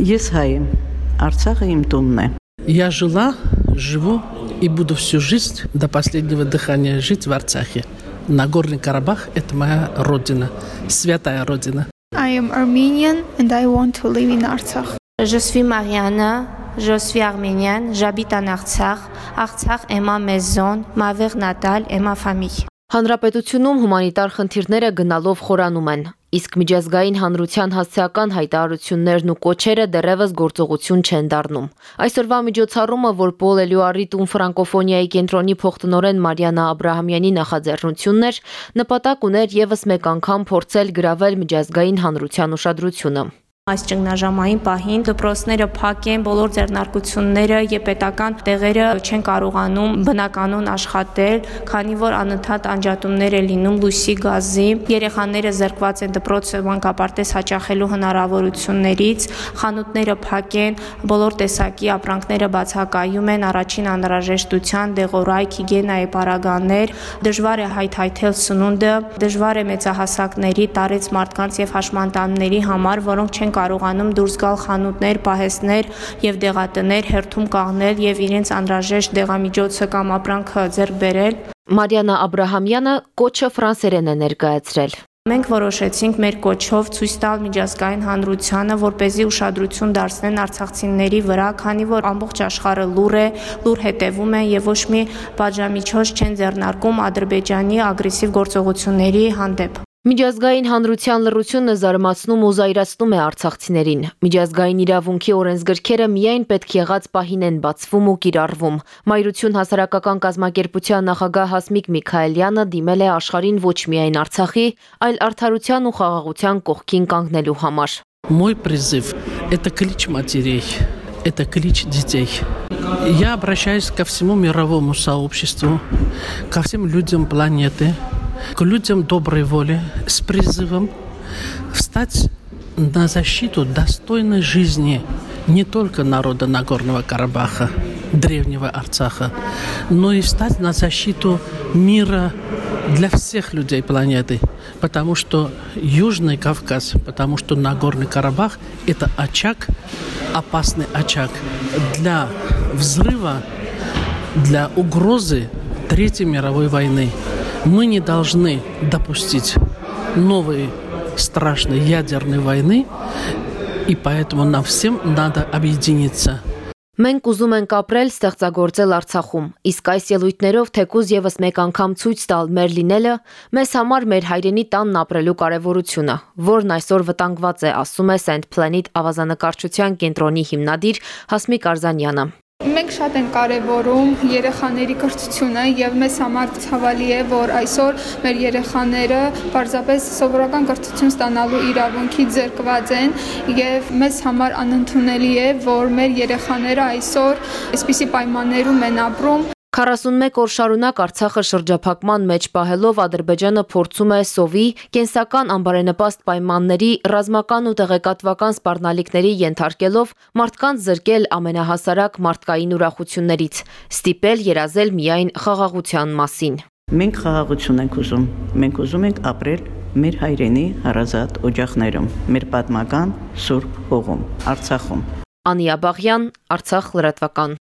Ես հայ եմ։ Արցախը իմ տունն է։ Я жила, живу и буду всю жизнь до последнего дыхания жить в Арцахе. Нагорный Карабах – это моя родина, святая родина. I am Armenian and I want to live in Artsakh. Je suis Mariana, je suis arménienne, j'habite en Artsakh. Artsakh est ma maison, ma ville natale et ma famille. Հանրապետությունում հումանիտար խնդիրները գնալով խորանում են, իսկ միջազգային հանրության հասցեական հայտարարություններն ու կոչերը դեռևս գործողություն չեն դառնում։ Այսօրվա միջոցառումը, որ Պոլ Էլյուարի տուն ֆրանկոֆոնիայի կենտրոնի փոխտնօրեն Մարիանա Աբ รา համյանի նախաձեռնությունն էր, նպատակ ուներ եւս մեկ անգամ փորձել գրավել միջազգային հանրության ուշադրությունը։ Այս ճգնաժամային պահին դպրոցները փակ են, բոլոր ձեռնարկությունները եւ պետական տեղերը չեն կարողանում բնականon աշխատել, քանի որ անընդհատ անջատումներ է լինում լույսի գազի, երեխաները զրկված են դպրոցը մանկապարտեզ հաճախելու հնարավորություններից, խանութները փակ են, բոլոր տեսակի ապրանքները բացակայում են, առաջին անհրաժեշտության դեղորայք, հիգիենայի պարագաներ, դժվար է հայթայթել սնունդը, դժվար է մեծահասակների, տարեց մարդկանց եւ հաշմանդամների համար, որոնք չեն կարողանում դուրս գալ խանութներ, պահեստներ եւ դեղատներ հերթում կաղնել եւ իրենց անհրաժեշտ դեղամիջոցը կամ ապրանքը ձեռք բերել։ Մարիանա Աբ รา համյանը կոչը ֆրանսերեն է ներկայացրել։ Մենք որոշեցինք մեր կոչով ցույց տալ միջազգային հանրությանը, որ เป զի ուշադրություն դարձնեն արցախցիների վրա, քանի որ ամբողջ աշխարհը լուր է, լուր հետևում է եւ ոչ մի բաժամիջոց չեն ձեռնարկում Ադրբեջանի ագրեսիվ գործողությունների հանդեպ։ Միջազգային հանրության լռությունը զարմացնում ու զայրացնում է արցախցիներին։ Միջազգային իրավունքի օրենսգրքերը միայն պետք եղած պահին են բացվում ու կիրառվում։ Մայրություն հասարակական կազմակերպության նախագահ Հասմիկ Միքայելյանը դիմել է աշխարհին ոչ միայն Արցախի, այլ արդարության ու խաղաղության կողքին կանգնելու համար։ Мой призыв – это клич матерей, это клич детей. Я обращаюсь ко всему мировому сообществу, ко всем людям планеты – к людям доброй воли с призывом встать на защиту достойной жизни не только народа Нагорного Карабаха, древнего Арцаха, но и встать на защиту мира для всех людей планеты. Потому что Южный Кавказ, потому что Нагорный Карабах – это очаг, опасный очаг для взрыва, для угрозы Третьей мировой войны. Мы не должны допустить новой страшной ядерной войны, и поэтому нам всем надо объединиться. Մենք ուզում ենք ապրել, ստեղծագործել Արցախում, իսկ այս ելույթներով թեկուզ եւս մեկ անգամ ցույց տալ մեր լինելը, մեզ համար մեր հայրենի տանն ապրելու կարևորությունը, որն այսօր վտանգված է, ասում է Saint Planet ավազանկարչության կենտրոնի հիմնադիր Հասմիկ Արզանյանը։ Մենք շատ են կարևորում երեխաների կրթությունը եւ մեզ համար ցավալի է, որ այսօր մեր երեխաները պարզապես սովորական կրթություն ստանալու իրավունքից զերկված են եւ մեզ համար անընդունելի է, որ մեր երեխաները այսօր այսպիսի պայմաններում են ապրում 41 օր շարունակ Արցախը շրջափակման մեջ պահելով Ադրբեջանը փորձում է սովի կենսական անբարենպաստ պայմանների ռազմական ու տեղեկատվական սպառնալիքների ենթարկելով մարդկանց զրկել ամենահասարակ մարդկային ուրախություններից, ստիպել երազել միայն խաղաղության մասին։ Մենք խաղաղություն ենք ուզում։ Մենք ուզում ենք ապրել մեր հայրենի հարազատ օջախներում, մեր պատմական սուրբ հողում, Արցախում։ Անիա Բաղյան, Արցախ լրատվական։